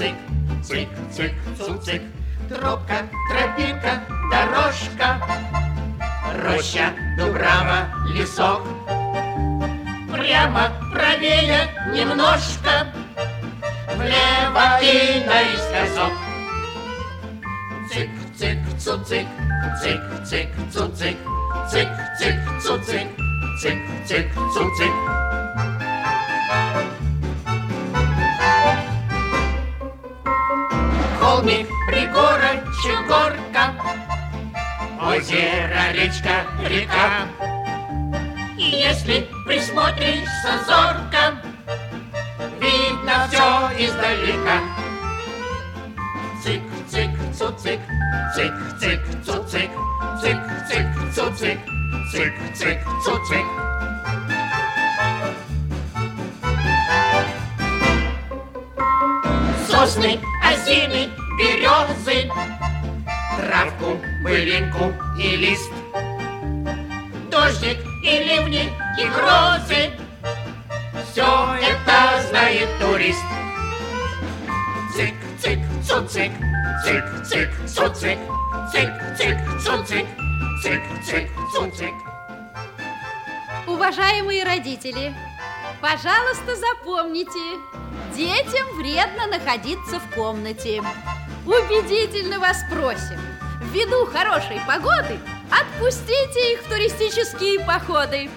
цуцик, цик, цик, цуцик. Тропка, тропинка, дорожка, Роща, дубрава, лесок. Прямо правее немножко, Влево и наискосок. Цик, цик, цуцик, цик, цик, цуцик, цик, цик, цуцик, цик, цик, цуцик. Холмик, пригорочек, горка, Озеро, речка, река. И если присмотришься зорко, Видно все издалека. Цик, цик, цуцик, цик, цик, цуцик, цик, цик, цуцик, цик, цик, цуцик. Сосны, осины, березы, Травку, былинку и лист, Дождик и ливни и грозы, Все это знает турист. Цик, цик, цуцик, цик, цик, цуцик, цик, цик, цуцик, цик, цик, цуцик. Уважаемые родители, пожалуйста, запомните, детям вредно находиться в комнате. Убедительно вас просим, ввиду хорошей погоды отпустите их в туристические походы.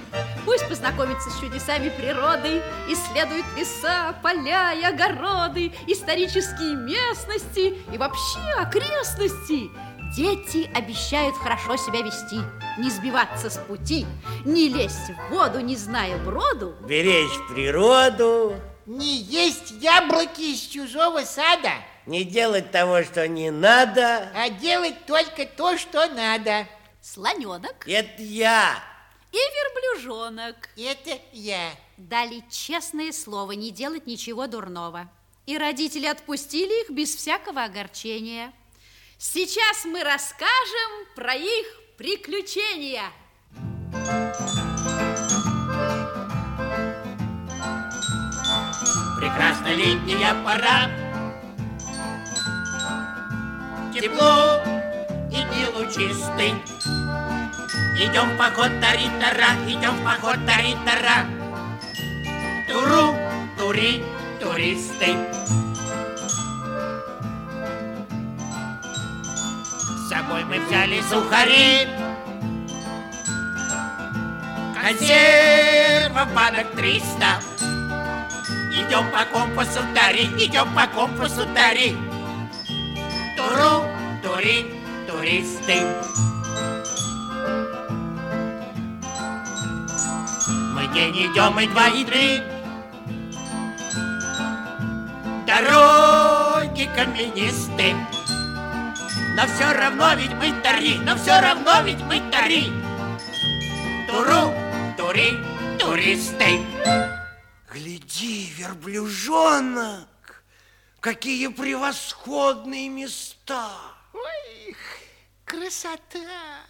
Пусть познакомятся с чудесами природы, исследуют леса, поля и огороды, исторические местности и вообще окрестности. Дети обещают хорошо себя вести, не сбиваться с пути, не лезть в воду, не зная броду. Беречь природу, Не есть яблоки из чужого сада, не делать того, что не надо. а делать только то, что надо. Слоненок Это я. и верблюжонок Это я. дали честное слово не делать ничего дурного. И родители отпустили их без всякого огорчения. Сейчас мы расскажем про их приключения. Прекрасная летняя пора. Тепло и дни лучистый. Идем в поход тари-тара, идем в поход тари-тара. Туру, тури, туристы. С собой мы взяли сухари. Консервов банок 300. Идем по компасу тари, идем по компасу тари. Туру, тури, туристы. Мы день идем, и два, и три. Дороги каменисты. Но все равно ведь мы тари, но все равно ведь мы тари. Туру, тури, туристы. Гляди, верблюжонок, какие превосходные места. Красота.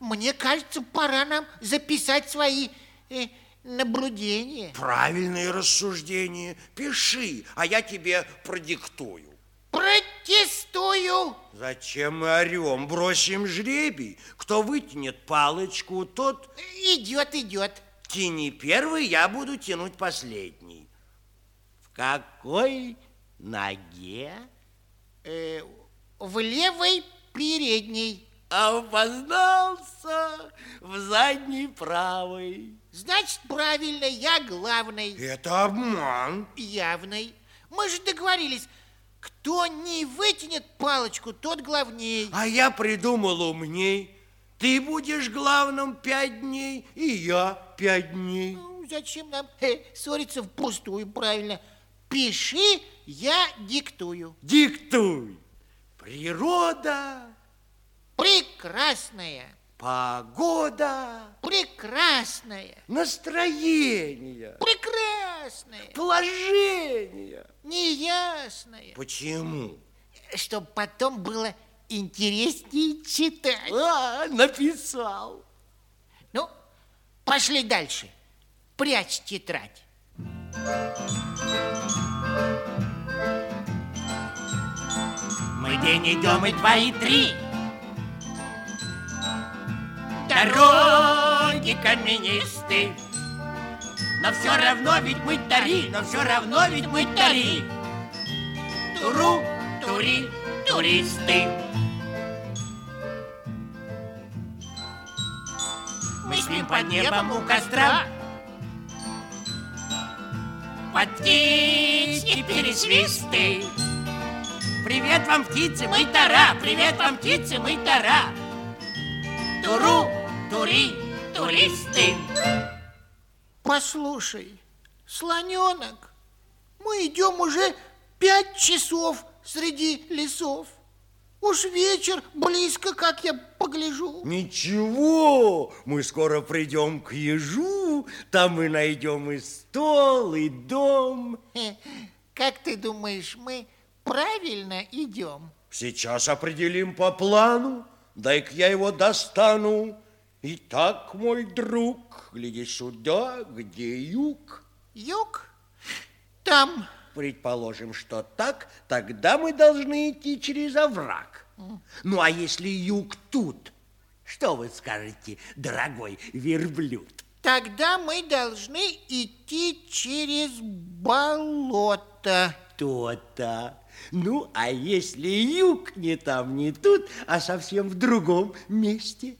Мне кажется, пора нам записать свои э, наблюдения. Правильные рассуждения. Пиши, а я тебе продиктую. Протестую. Зачем мы орем? Бросим жребий. Кто вытянет палочку, тот Идет, идет. тяни первый, я буду тянуть последний. В какой ноге? Э, в левой передней. А опознался в задней правой. Значит, правильно, я главный. Это обман. Явный. Мы же договорились, кто не вытянет палочку, тот главней. А я придумал умней. Ты будешь главным пять дней, и я пять дней. Ну, зачем нам э, ссориться впустую, правильно? Пиши, я диктую. Диктуй. Природа, Прекрасная, погода, прекрасная, настроение, прекрасная, положение. неясная. Почему? Чтобы потом было интереснее читать. А, написал. Ну, пошли дальше. Прячь тетрадь. Мы день идем и два, и три. Дороги каменисты, но все равно ведь мы тари, но все равно ведь мы тари. Туру, тури, туристы. Мы спим под небом у костра, под птичьи пересвисты. Привет вам, птицы, мы тара, привет вам, птицы, мы тара. Туру, тури, туристы. Послушай, слоненок, мы идем уже пять часов среди лесов. Уж вечер близко, как я погляжу. Ничего, мы скоро придем к ежу, там мы найдем и стол, и дом. Как ты думаешь, мы правильно идем? Сейчас определим по плану, дай-ка я его достану. Итак, мой друг, гляди сюда, где юг. Юг? Там. Предположим, что так, тогда мы должны идти через овраг. Ну, а если юг тут? Что вы скажете, дорогой верблюд? Тогда мы должны идти через болото. То-то. Ну, а если юг не там, не тут, а совсем в другом месте?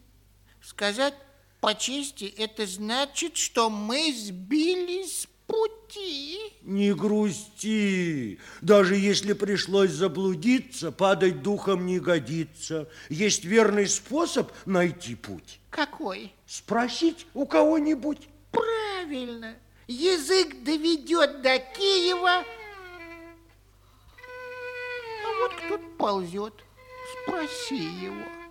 Сказать по чести, это значит, что мы сбились с пути. Не грусти. Даже если пришлось заблудиться, падать духом не годится. Есть верный способ найти путь. Какой? Спросить у кого-нибудь. Правильно. Язык доведет до Киева. Ползет. Спроси его.